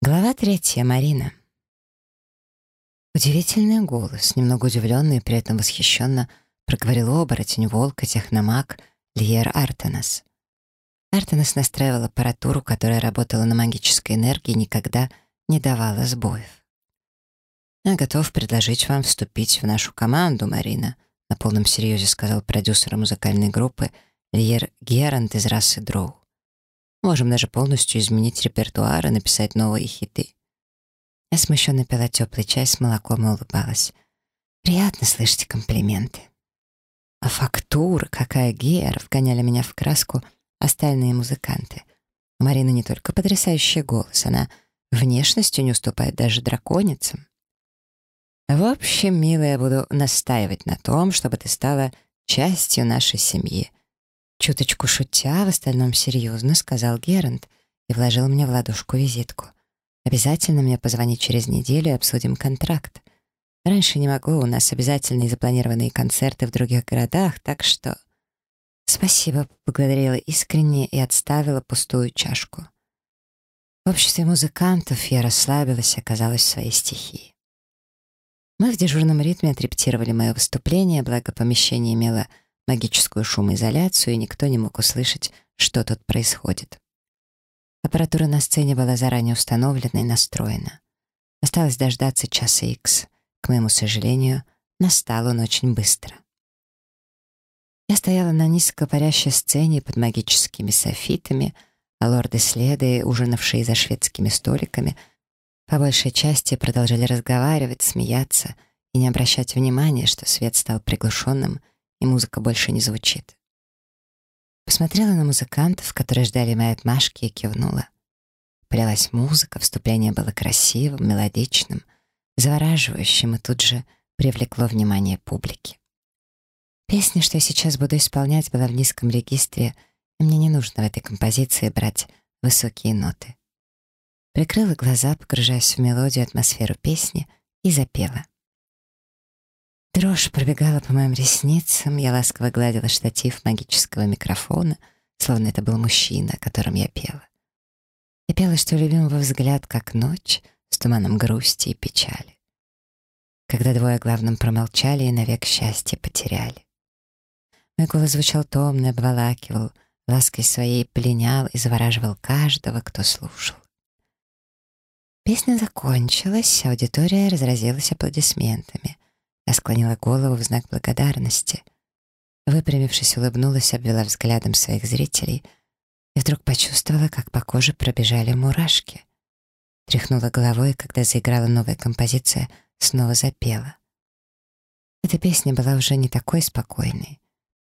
Глава третья. Марина. Удивительный голос, немного удивленно и при этом восхищенно проговорил оборотень, волк и техномаг Льер Артенас. Артенас настраивал аппаратуру, которая работала на магической энергии и никогда не давала сбоев. «Я готов предложить вам вступить в нашу команду, Марина», на полном серьезе сказал продюсер музыкальной группы Льер Герант из расы Дроу. Можем даже полностью изменить репертуар и написать новые хиты. Я смущенно пила теплый чай с молоком и улыбалась. Приятно слышать комплименты. А фактура, какая гера, вгоняли меня в краску остальные музыканты. У Марины не только потрясающий голос, она внешностью не уступает даже драконицам. В общем, милая, буду настаивать на том, чтобы ты стала частью нашей семьи. Чуточку шутя, в остальном серьезно, сказал Герант и вложил мне в ладошку визитку. «Обязательно мне позвонить через неделю и обсудим контракт. Раньше не могу, у нас обязательные запланированные концерты в других городах, так что...» «Спасибо», — поблагодарила искренне и отставила пустую чашку. В обществе музыкантов я расслабилась и оказалась в своей стихии. Мы в дежурном ритме отрепетировали мое выступление, благо помещение имело магическую шумоизоляцию, и никто не мог услышать, что тут происходит. Аппаратура на сцене была заранее установлена и настроена. Осталось дождаться часа икс. К моему сожалению, настал он очень быстро. Я стояла на низко парящей сцене под магическими софитами, а лорды-следы, ужинавшие за шведскими столиками, по большей части продолжали разговаривать, смеяться и не обращать внимания, что свет стал приглушенным — и музыка больше не звучит. Посмотрела на музыкантов, которые ждали моей отмашки, и кивнула. Полилась музыка, вступление было красивым, мелодичным, завораживающим и тут же привлекло внимание публики. Песня, что я сейчас буду исполнять, была в низком регистре, и мне не нужно в этой композиции брать высокие ноты. Прикрыла глаза, погружаясь в мелодию, атмосферу песни, и запела. Дрожь пробегала по моим ресницам, я ласково гладила штатив магического микрофона, словно это был мужчина, о котором я пела. Я пела, что любимого взгляд, как ночь, с туманом грусти и печали. Когда двое о главном промолчали и навек счастье потеряли. Мой голос звучал томно, обволакивал, лаской своей пленял и завораживал каждого, кто слушал. Песня закончилась, аудитория разразилась аплодисментами — я склонила голову в знак благодарности. Выпрямившись, улыбнулась, обвела взглядом своих зрителей и вдруг почувствовала, как по коже пробежали мурашки. Тряхнула головой, когда заиграла новая композиция, снова запела. Эта песня была уже не такой спокойной.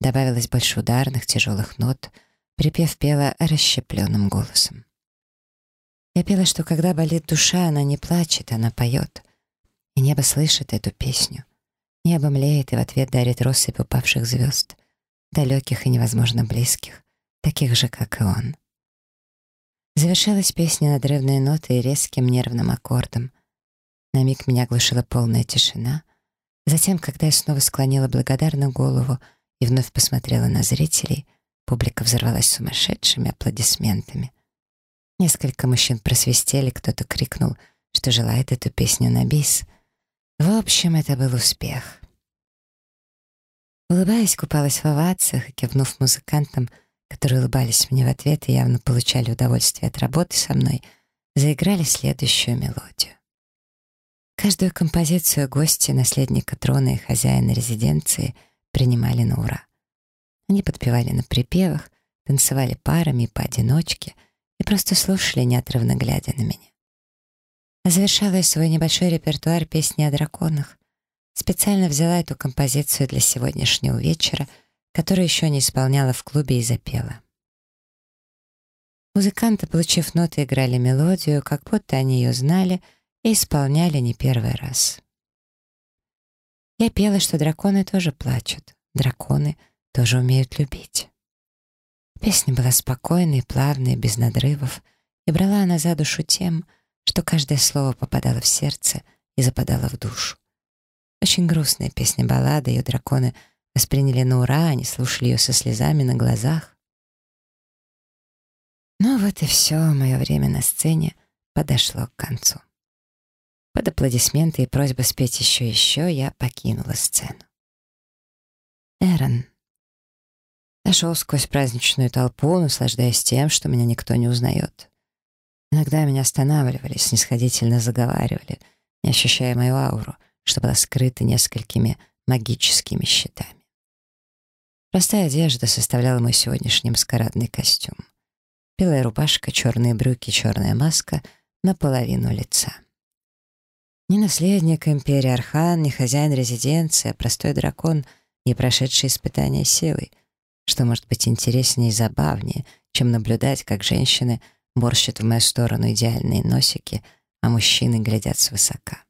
Добавилось больше ударных, тяжелых нот, припев пела расщепленным голосом. Я пела, что когда болит душа, она не плачет, она поет. И небо слышит эту песню. Небо млеет и в ответ дарит россыпь упавших звезд, далеких и невозможно близких, таких же, как и он. Завершилась песня надрывной нотой и резким нервным аккордом. На миг меня оглушила полная тишина. Затем, когда я снова склонила благодарно голову и вновь посмотрела на зрителей, публика взорвалась сумасшедшими аплодисментами. Несколько мужчин просвистели, кто-то крикнул, что желает эту песню на бис — в общем, это был успех. Улыбаясь, купалась в овациях и, кивнув музыкантам, которые улыбались мне в ответ и явно получали удовольствие от работы со мной, заиграли следующую мелодию. Каждую композицию гости, наследника трона и хозяина резиденции принимали на ура. Они подпевали на припевах, танцевали парами и поодиночке и просто слушали, неотрывно глядя на меня. Завершала я свой небольшой репертуар песни о драконах. Специально взяла эту композицию для сегодняшнего вечера, которую еще не исполняла в клубе и запела. Музыканты, получив ноты, играли мелодию, как будто они ее знали и исполняли не первый раз. Я пела, что драконы тоже плачут, драконы тоже умеют любить. Песня была спокойной, плавной, без надрывов, и брала она за душу тем, что каждое слово попадало в сердце и западало в душу. Очень грустная песня-баллада, ее драконы восприняли на ура, они слушали ее со слезами на глазах. Ну вот и все, мое время на сцене подошло к концу. Под аплодисменты и просьбы спеть еще и еще я покинула сцену. Эрон. Я сквозь праздничную толпу, наслаждаясь тем, что меня никто не узнает. Иногда меня останавливали, снисходительно заговаривали, не ощущая мою ауру, что была скрыта несколькими магическими щитами. Простая одежда составляла мой сегодняшний маскарадный костюм. Белая рубашка, черные брюки, черная маска наполовину лица. Ни наследник империи Архан, ни хозяин резиденции, а простой дракон, не прошедший испытания силой, что может быть интереснее и забавнее, чем наблюдать, как женщины морщат в мою сторону идеальные носики, а мужчины глядят свысока.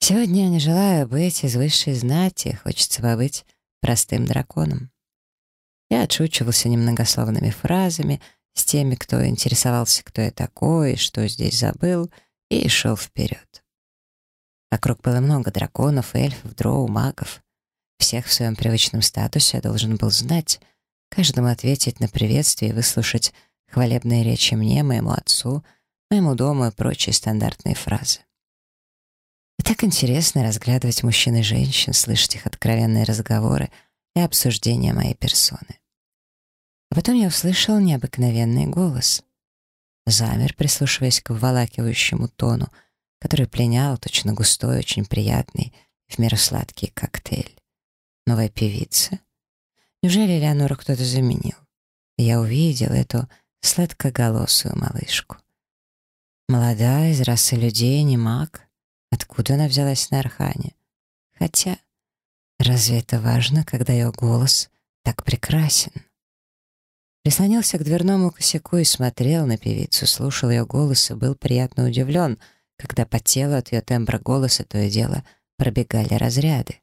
Сегодня я не желаю быть из высшей знати, хочется побыть простым драконом. Я отшучивался немногословными фразами с теми, кто интересовался, кто я такой, что здесь забыл — и шел вперед. Вокруг было много драконов, эльфов, дроу, магов. Всех в своем привычном статусе я должен был знать, каждому ответить на приветствие и выслушать хвалебные речи мне, моему отцу, моему дому и прочие стандартные фразы. И так интересно разглядывать мужчин и женщин, слышать их откровенные разговоры и обсуждения моей персоны. А потом я услышал необыкновенный голос замер, прислушиваясь к вволакивающему тону, который пленял, точно густой, очень приятный, в меру сладкий коктейль. Новая певица? Неужели Леонору кто-то заменил? Я увидел эту сладкоголосую малышку. Молодая, из расы людей, не маг. Откуда она взялась на Архане? Хотя, разве это важно, когда ее голос так прекрасен? Прислонился к дверному косяку и смотрел на певицу, слушал ее голос и был приятно удивлен, когда по телу от ее тембра голоса то и дело пробегали разряды.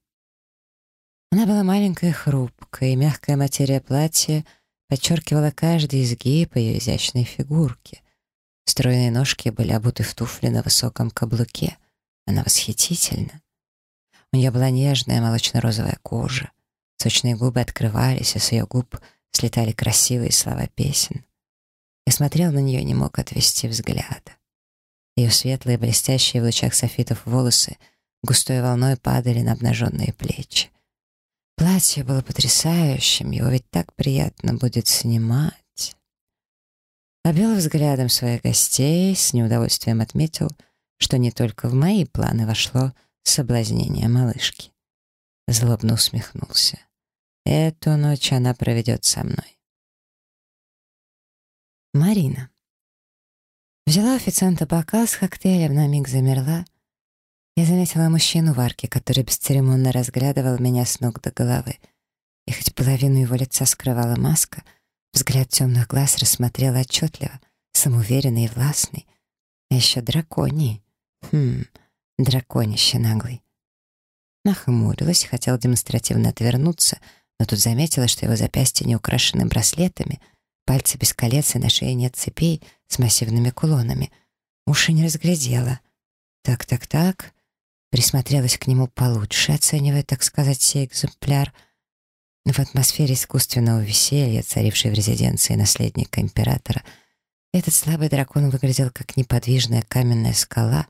Она была маленькая хрупкая, и мягкая материя платья подчеркивала каждый изгиб ее изящной фигурки. Стройные ножки были обуты в туфли на высоком каблуке. Она восхитительна. У нее была нежная молочно-розовая кожа. Сочные губы открывались, а с ее губ — слетали красивые слова песен. Я смотрел на нее и не мог отвести взгляда. Ее светлые, блестящие в лучах софитов волосы густой волной падали на обнаженные плечи. Платье было потрясающим, его ведь так приятно будет снимать. Обвел взглядом своих гостей, с неудовольствием отметил, что не только в мои планы вошло соблазнение малышки. Злобно усмехнулся. Эту ночь она проведет со мной. Марина. Взяла официанта бокал с коктейлем, на миг замерла. Я заметила мужчину в арке, который бесцеремонно разглядывал меня с ног до головы. И хоть половину его лица скрывала маска, взгляд темных глаз рассмотрел отчетливо, самоуверенный и властный. А еще драконий. Хм, драконище наглый. Нахмурилась, хотел демонстративно отвернуться — но тут заметила, что его запястья не украшены браслетами, пальцы без колец и на шее нет цепей с массивными кулонами. Уши не разглядела. Так-так-так. Присмотрелась к нему получше, оценивая, так сказать, сей экземпляр. В атмосфере искусственного веселья, царившей в резиденции наследника императора, этот слабый дракон выглядел как неподвижная каменная скала,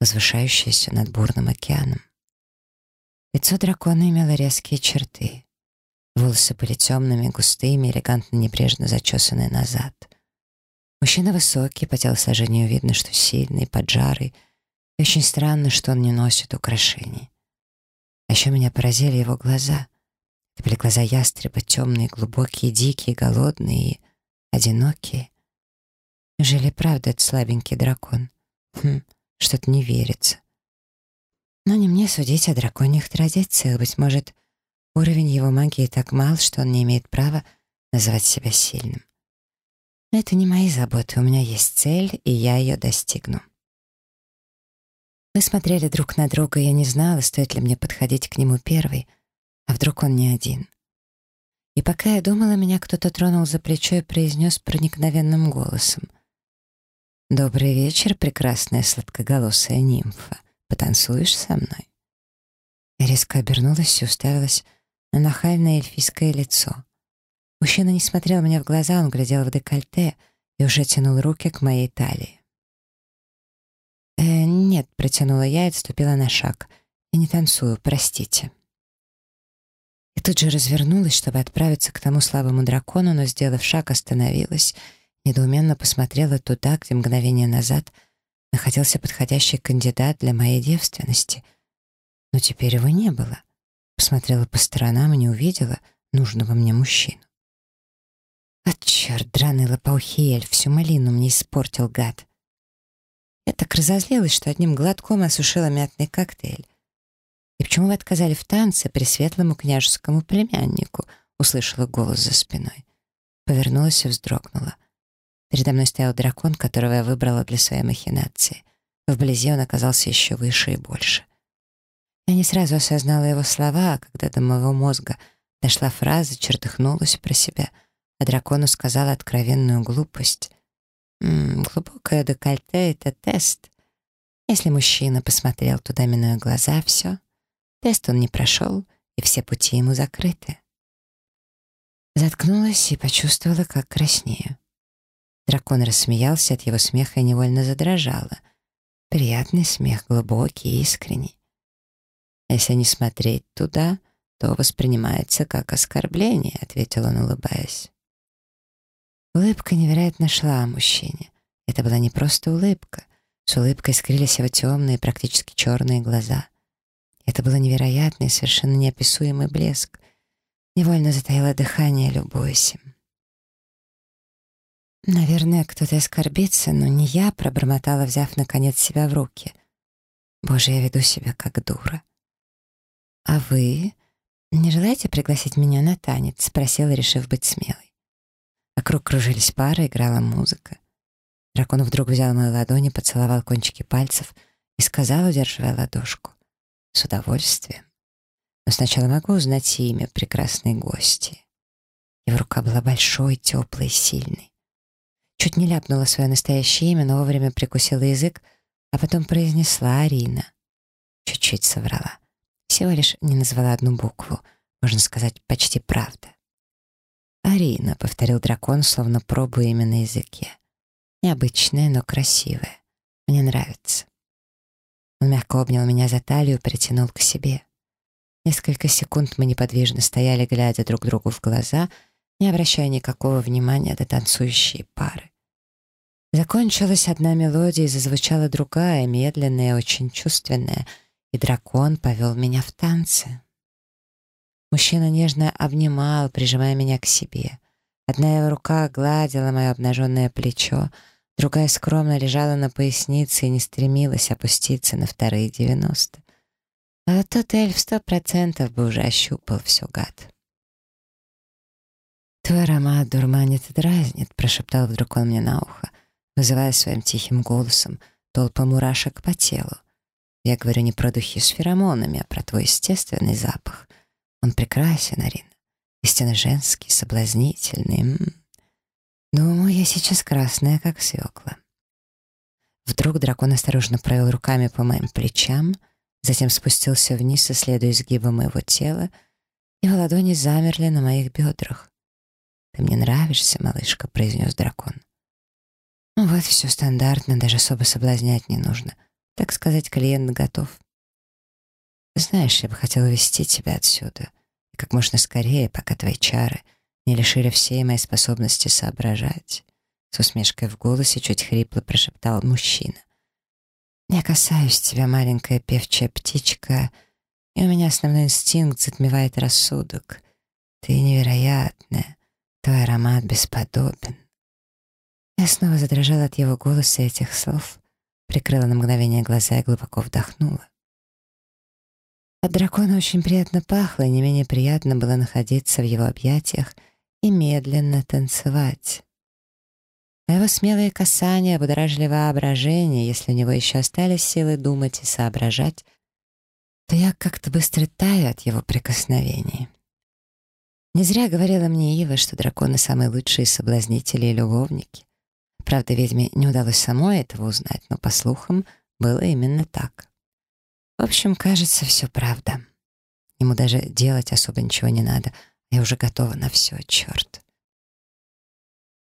возвышающаяся над бурным океаном. Лицо дракона имело резкие черты. Волосы были темными, густыми, элегантно небрежно зачесанные назад. Мужчина высокий, по телосложению видно, что сильный, поджарый. И очень странно, что он не носит украшений. А еще меня поразили его глаза. Это были глаза ястреба, темные, глубокие, дикие, голодные и одинокие. Неужели правда это слабенький дракон? Хм, что-то не верится. Но не мне судить о драконьих традициях. Быть может, Уровень его магии так мал, что он не имеет права называть себя сильным. Но это не мои заботы, у меня есть цель, и я ее достигну. Мы смотрели друг на друга, и я не знала, стоит ли мне подходить к нему первый, а вдруг он не один. И пока я думала, меня кто-то тронул за плечо и произнес проникновенным голосом. «Добрый вечер, прекрасная сладкоголосая нимфа. Потанцуешь со мной?» Я резко обернулась и уставилась на нахальное эльфийское лицо. Мужчина не смотрел мне в глаза, он глядел в декольте и уже тянул руки к моей талии. «Нет», — протянула я и отступила на шаг. «Я не танцую, простите». И тут же развернулась, чтобы отправиться к тому слабому дракону, но, сделав шаг, остановилась, недоуменно посмотрела туда, где мгновение назад находился подходящий кандидат для моей девственности. Но теперь его не было. Посмотрела по сторонам и не увидела нужного мне мужчину. «От черт, драный лопаухиэль, всю малину мне испортил, гад!» Я так разозлилась, что одним глотком осушила мятный коктейль. «И почему вы отказали в танце при светлому княжескому племяннику?» — услышала голос за спиной. Повернулась и вздрогнула. Передо мной стоял дракон, которого я выбрала для своей махинации. Вблизи он оказался еще выше и больше. Я не сразу осознала его слова, а когда до моего мозга дошла фраза, чертыхнулась про себя, а дракону сказала откровенную глупость. «М -м, «Глубокое декольте — это тест. Если мужчина посмотрел туда, минуя глаза, все, Тест он не прошел, и все пути ему закрыты. Заткнулась и почувствовала, как краснею. Дракон рассмеялся от его смеха и невольно задрожала. Приятный смех, глубокий и искренний. «Если не смотреть туда, то воспринимается как оскорбление», — ответил он, улыбаясь. Улыбка невероятно шла мужчине. Это была не просто улыбка. С улыбкой скрылись его темные, практически черные глаза. Это было невероятный, совершенно неописуемый блеск. Невольно затаило дыхание, любуясь им. «Наверное, кто-то оскорбится, но не я», — пробормотала, взяв, наконец, себя в руки. «Боже, я веду себя как дура». «А вы не желаете пригласить меня на танец?» — спросила, решив быть смелой. Вокруг кружились пары, играла музыка. Дракон вдруг взял мою ладонь и поцеловал кончики пальцев и сказал, удерживая ладошку. С удовольствием. Но сначала могу узнать имя прекрасной гости. Его рука была большой, теплой, сильной. Чуть не ляпнула свое настоящее имя, но вовремя прикусила язык, а потом произнесла Арина. Чуть-чуть соврала. Всего лишь не назвала одну букву. Можно сказать, почти правда. «Арина», — повторил дракон, словно пробуя имя на языке. «Необычная, но красивая. Мне нравится». Он мягко обнял меня за талию, притянул к себе. Несколько секунд мы неподвижно стояли, глядя друг другу в глаза, не обращая никакого внимания до танцующей пары. Закончилась одна мелодия и зазвучала другая, медленная, очень чувственная, и дракон повел меня в танцы. Мужчина нежно обнимал, прижимая меня к себе. Одна его рука гладила мое обнаженное плечо, Другая скромно лежала на пояснице и не стремилась опуститься на вторые девяносто. А вот тот эльф сто процентов бы уже ощупал все гад. «Твой аромат дурманит и дразнит», — прошептал вдруг он мне на ухо, вызывая своим тихим голосом толпа мурашек по телу. Я говорю не про духи с феромонами, а про твой естественный запах. Он прекрасен, Арина. Истинно женский, соблазнительный. М. Думаю, я сейчас красная, как свекла. Вдруг дракон осторожно провел руками по моим плечам, затем спустился вниз, исследуя изгибы моего тела, его ладони замерли на моих бедрах. «Ты мне нравишься, малышка», — произнес дракон. «Ну вот, все стандартно, даже особо соблазнять не нужно. Так сказать, клиент готов. Знаешь, я бы хотел увести тебя отсюда, и как можно скорее, пока твои чары — не лишили всей моей способности соображать. С усмешкой в голосе чуть хрипло прошептал мужчина. «Я касаюсь тебя, маленькая певчая птичка, и у меня основной инстинкт затмевает рассудок. Ты невероятная, твой аромат бесподобен». Я снова задрожала от его голоса и этих слов, прикрыла на мгновение глаза и глубоко вдохнула. От дракона очень приятно пахло, и не менее приятно было находиться в его объятиях и медленно танцевать. А его смелые касания будоражили воображение, если у него еще остались силы думать и соображать, то я как-то быстро таю от его прикосновений. Не зря говорила мне Ива, что драконы — самые лучшие соблазнители и любовники. Правда, ведьме не удалось самой этого узнать, но, по слухам, было именно так. В общем, кажется, все правда. Ему даже делать особо ничего не надо — я уже готова на все, черт.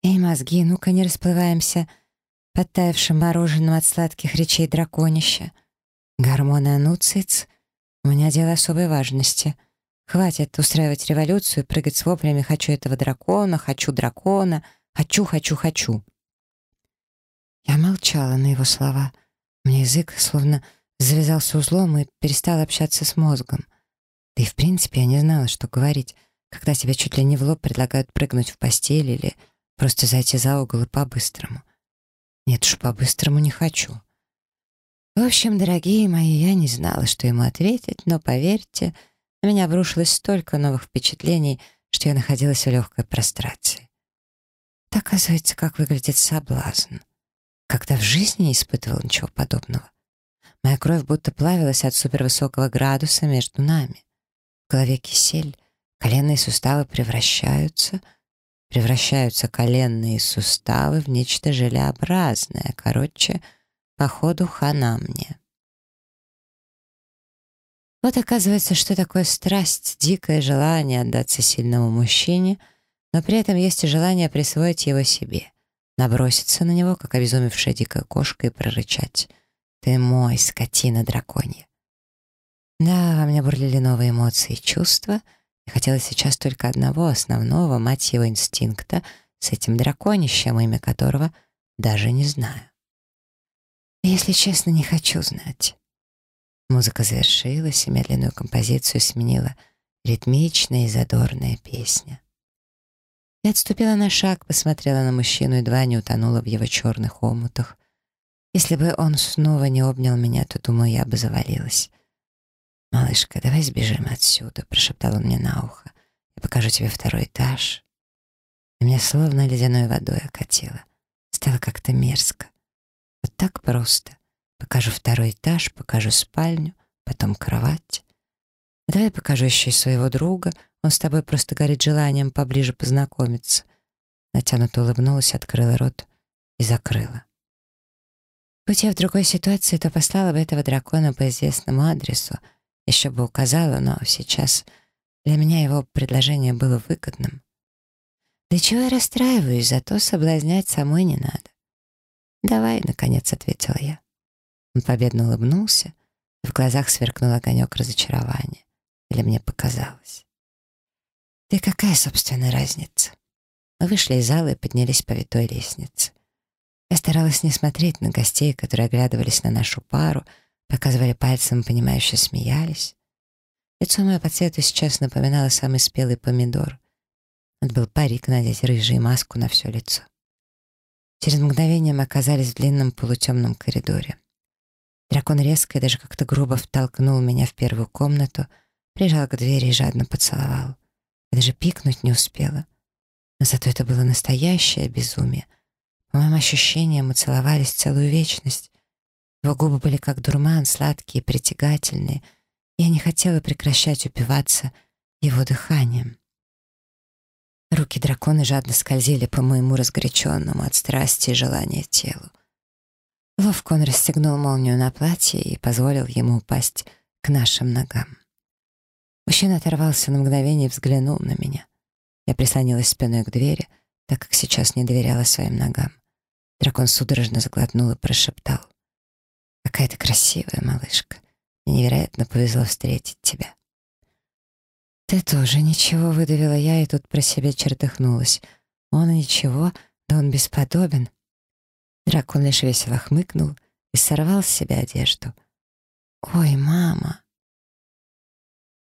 Эй, мозги, ну-ка не расплываемся. подтаявшим мороженым от сладких речей драконища. Гормоны ануциц — у меня дело особой важности. Хватит устраивать революцию, прыгать с воплями «хочу этого дракона», «хочу дракона», «хочу, хочу, хочу». Я молчала на его слова. Мне язык словно завязался узлом и перестал общаться с мозгом. Да и в принципе я не знала, что говорить, когда тебе чуть ли не в лоб предлагают прыгнуть в постель или просто зайти за угол и по-быстрому. Нет уж, по-быстрому не хочу. В общем, дорогие мои, я не знала, что ему ответить, но поверьте, на меня обрушилось столько новых впечатлений, что я находилась в легкой прострации. Так, оказывается, как выглядит соблазн. Когда в жизни не испытывал ничего подобного. Моя кровь будто плавилась от супервысокого градуса между нами. В голове кисель, коленные суставы превращаются, превращаются коленные суставы в нечто желеобразное, короче, походу хана мне. Вот оказывается, что такое страсть, дикое желание отдаться сильному мужчине, но при этом есть и желание присвоить его себе, наброситься на него, как обезумевшая дикая кошка, и прорычать «Ты мой, скотина драконья!». Да, во мне бурлили новые эмоции и чувства, и хотелось сейчас только одного основного, мать его, инстинкта с этим драконищем, имя которого даже не знаю. Если честно, не хочу знать. Музыка завершилась, и медленную композицию сменила ритмичная и задорная песня. Я отступила на шаг, посмотрела на мужчину, едва не утонула в его черных омутах. Если бы он снова не обнял меня, то, думаю, я бы завалилась. «Малышка, давай сбежим отсюда», — прошептал он мне на ухо. «Я покажу тебе второй этаж». И меня словно ледяной водой окатило. Стало как-то мерзко. Вот так просто. Покажу второй этаж, покажу спальню, потом кровать. Давай покажу еще и своего друга. Он с тобой просто горит желанием поближе познакомиться. Натянуто улыбнулась, открыла рот и закрыла. Будь я в другой ситуации, то послала бы этого дракона по известному адресу, еще бы указала, но сейчас для меня его предложение было выгодным. Да чего я расстраиваюсь, зато соблазнять самой не надо. «Давай», — наконец ответила я. Он победно улыбнулся, в глазах сверкнул огонек разочарования. Или мне показалось. Да и какая, собственно, разница? Мы вышли из зала и поднялись по витой лестнице. Я старалась не смотреть на гостей, которые оглядывались на нашу пару, показывали пальцем, понимающе смеялись. Лицо мое по цвету сейчас напоминало самый спелый помидор. Надо был парик надеть, рыжий маску на все лицо. Через мгновение мы оказались в длинном полутемном коридоре. Дракон резко и даже как-то грубо втолкнул меня в первую комнату, прижал к двери и жадно поцеловал. Я даже пикнуть не успела. Но зато это было настоящее безумие. По моим ощущениям, мы целовались целую вечность. Его губы были как дурман, сладкие, притягательные. Я не хотела прекращать упиваться его дыханием. Руки дракона жадно скользили по моему разгоряченному от страсти и желания телу. Ловко он расстегнул молнию на платье и позволил ему упасть к нашим ногам. Мужчина оторвался на мгновение и взглянул на меня. Я прислонилась спиной к двери, так как сейчас не доверяла своим ногам. Дракон судорожно заглотнул и прошептал. «Какая ты красивая, малышка. Мне невероятно повезло встретить тебя». «Ты тоже ничего», — выдавила я, и тут про себя чертыхнулась. «Он ничего, да он бесподобен». Дракон лишь весело хмыкнул и сорвал с себя одежду. «Ой, мама!»